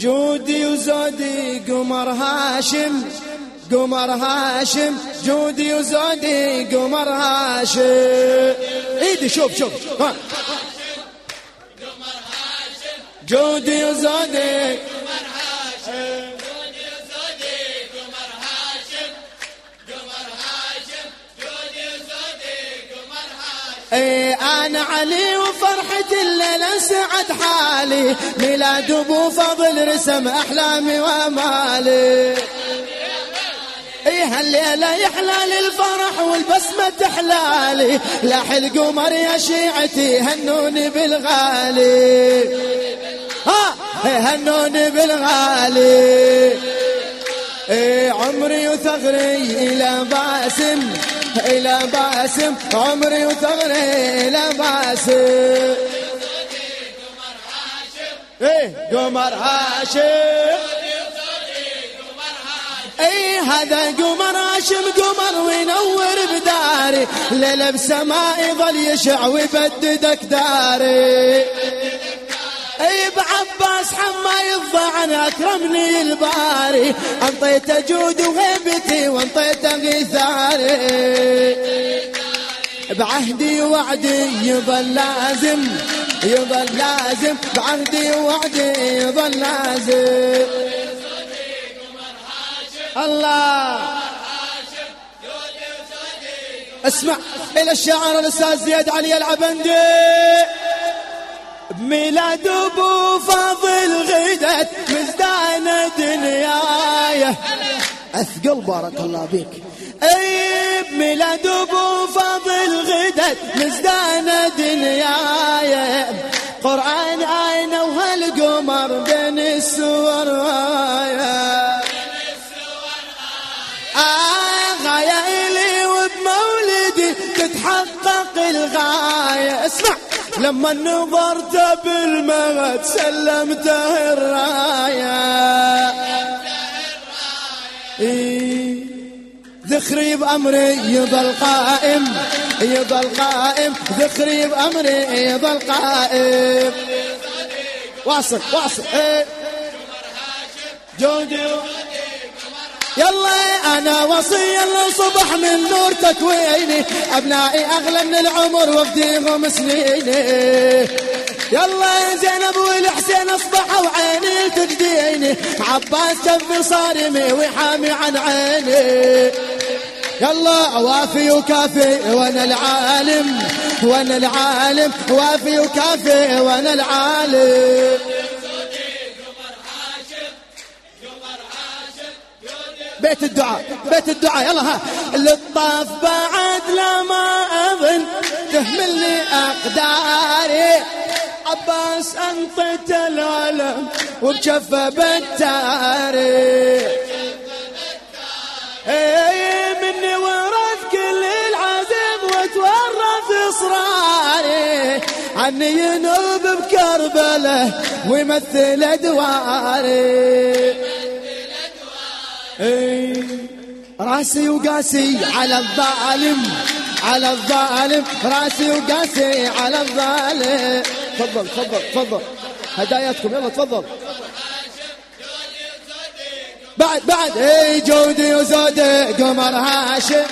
جودي وزودي قمر هاشم قمر هاشم جودي وزودي قمر هاشم. ايدي شوف شوف ها. جودي وزودي اي أنا علي وفرحة الليلة سعد حالي. ميلاد أبو فضل رسم أحلامي وأمالي. اي هالليلة يحلى الفرح والبسمة تحلالي. لاح القمر يا شيعتي هنوني بالغالي. ها هنوني بالغالي. اي عمري وثغري إلى باسم إلى باسم عمري وثغري إلى باسم إيه قمر هاشم. اي هذا قمر هاشم قمر وينور بداري. ليل بسماء ظل يشع ويبددك داري. اي بعباس حما يفضى عن اكرمني الباري. انطيت جود وهيبتي وانطيت غيثاري بعهدي ووعدي يظل لازم يظل لازم. بعهدي ووعدي يظل لازم. الله. اسمع إلى الشاعر الأستاذ زياد علي العبندي. بميلاد أبو فاضل غدت مزدانة دنياي. أثقل بارك الله بك أي بميلاد أبو فاضل غدت مزدانة دنياي. قرآن آينا وهالقمر بين السور. آية غاية إلي وبمولدي تتحقق الغاية. اسمع. لما نظرت بالمغد سلمته الراية ذخري بأمري يظل قائم يظل قائم ذخري بأمري يظل قائم واصل واصل جودي يلا أنا وصي الصبح من نور تكويني. أبنائي أغلى من العمر وافديهم سنيني. يلا زينب والحسين اصبحوا عيني تجديني عباس جنبي صارمي ويحامي عن عيني. يلا وافي وكافي وأنا العالم وأنا العالم. وافي وكافي وأنا العالم. بيت الدعاء بيت الدعاء يلا ها. للطاف بعد لما اظن تهملني أقداري. عباس انطيت العالم وبشفه بالتاريخ اي مني ورث كل العزم وتورث إصراري. عني ينوب بكربله ويمثل أدواري. اي راسي وقاسي على الظالم على الظالم. راسي وقاسي على الظالم. تفضل تفضل تفضل. هداياتكم يلا تفضل. بعد بعد. اي جودي وزودي قمر هاشم.